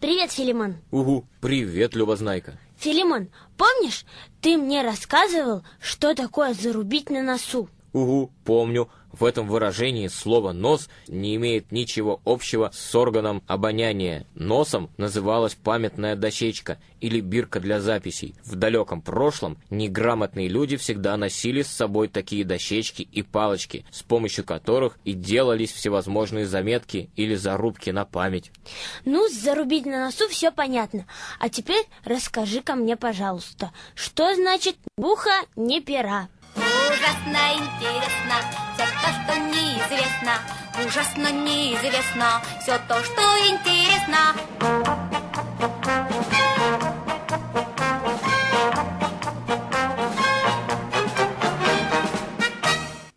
Привет, Филимон. Угу, привет, Любознайка. Филимон, помнишь, ты мне рассказывал, что такое зарубить на носу? Угу, помню. В этом выражении слово «нос» не имеет ничего общего с органом обоняния. Носом называлась памятная дощечка или бирка для записей. В далеком прошлом неграмотные люди всегда носили с собой такие дощечки и палочки, с помощью которых и делались всевозможные заметки или зарубки на память. Ну, зарубить на носу все понятно. А теперь расскажи-ка мне, пожалуйста, что значит «буха не пера»? Ужасно интересно все то, что неизвестно. Ужасно неизвестно все то, что интересно.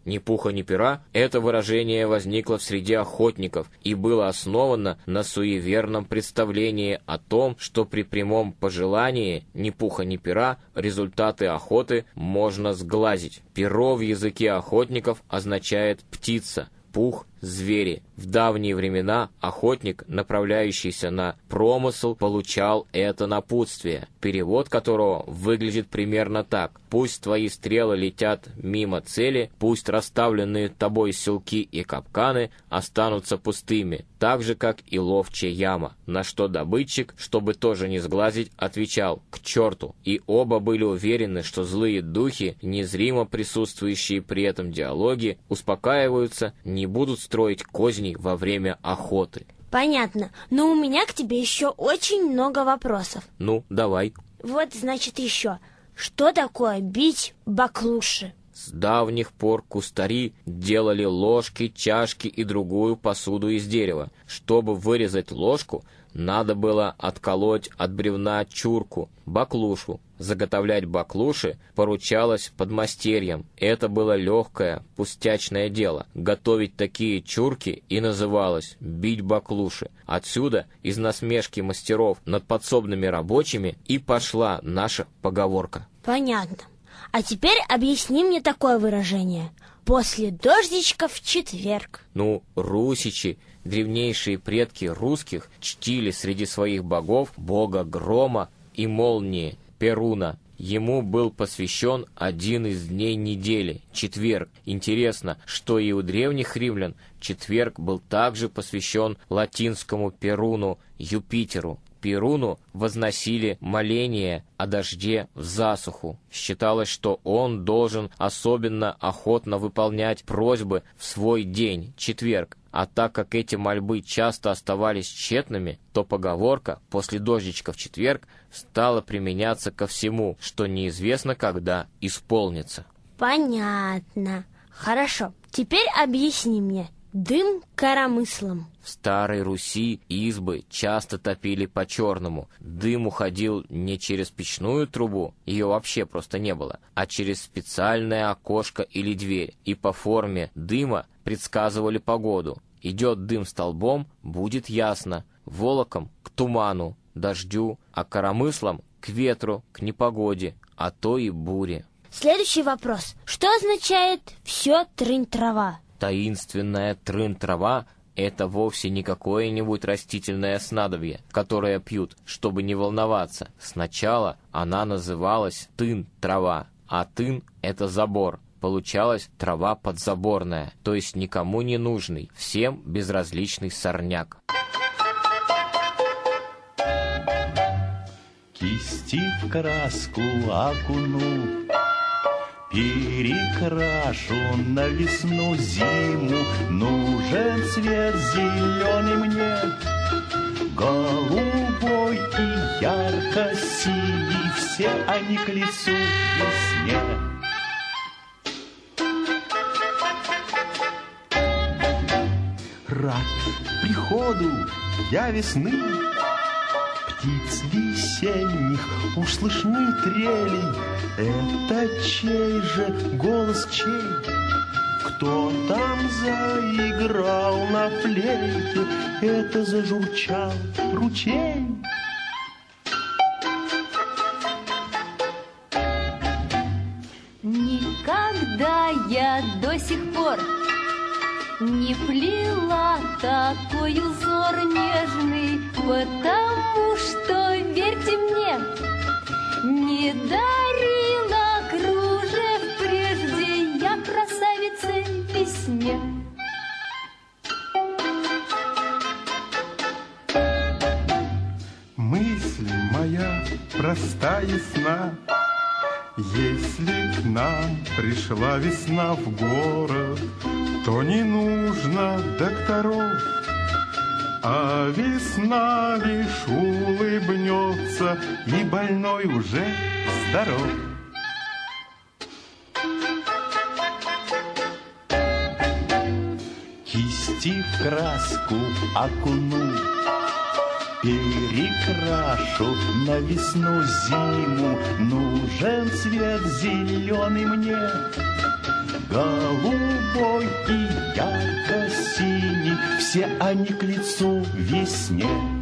Ни пуха, ни пера, это выражение возникло в среде охотников и было основано на суеверном представлении о том, что при прямом пожелании ни пуха, ни пера результаты охоты можно сглазить. Перо в языке охотников означает «птица», пух – звери. В давние времена охотник, направляющийся на промысел, получал это напутствие, перевод которого выглядит примерно так. «Пусть твои стрелы летят мимо цели, пусть расставленные тобой селки и капканы останутся пустыми, так же, как и ловчая яма». На что добытчик, чтобы тоже не сглазить, отвечал «к черту». И оба были уверены, что злые духи, незримо присутствующие при этом диалоге, успокаиваются, не будут строить козней во время охоты. Понятно, но у меня к тебе еще очень много вопросов. Ну, давай. Вот, значит, еще. Что такое бить баклуши? С давних пор кустари делали ложки, чашки и другую посуду из дерева. Чтобы вырезать ложку, надо было отколоть от бревна чурку, баклушу. Заготовлять баклуши поручалось подмастерьям. Это было легкое, пустячное дело. Готовить такие чурки и называлось «бить баклуши». Отсюда, из насмешки мастеров над подсобными рабочими, и пошла наша поговорка. Понятно. А теперь объясни мне такое выражение. После дождичка в четверг. Ну, русичи, древнейшие предки русских, чтили среди своих богов бога грома и молнии, Перуна. Ему был посвящен один из дней недели, четверг. Интересно, что и у древних римлян четверг был также посвящен латинскому Перуну, Юпитеру. Перуну возносили моление о дожде в засуху. Считалось, что он должен особенно охотно выполнять просьбы в свой день, четверг. А так как эти мольбы часто оставались тщетными, то поговорка «после дождичка в четверг» стала применяться ко всему, что неизвестно когда исполнится. Понятно. Хорошо. Теперь объясни мне, Дым коромыслом. В Старой Руси избы часто топили по-черному. Дым уходил не через печную трубу, ее вообще просто не было, а через специальное окошко или дверь. И по форме дыма предсказывали погоду. Идет дым столбом, будет ясно. Волоком к туману, дождю, а коромыслом к ветру, к непогоде, а то и буре. Следующий вопрос. Что означает «все трынь-трава»? Таинственная трын-трава — это вовсе не какое-нибудь растительное снадобье, которое пьют, чтобы не волноваться. Сначала она называлась тын-трава, а тын — это забор. Получалась трава подзаборная, то есть никому не нужный, всем безразличный сорняк. Кисти в краску окуну Перекрашу на весну зиму Нужен цвет зеленый мне. Голубой и ярко-синий Все они к лицу весне. Рад приходу я весны птиц весенних уж слышны трели. Это чей же голос чей? Кто там заиграл на флейте? Это зажурчал ручей. Никогда я до сих пор Не плела такой узор нежный, потому что, верьте мне, не дарила кружев прежде я красавице весне. Мысль моя проста ясна, Если к нам пришла весна в город, То не нужно докторов, А весна лишь улыбнется, И больной уже здоров. Кисти в краску окуну, Перекрашу на весну зиму, Нужен цвет зеленый мне, Голубой и ярко-синий, Все они к лицу весне.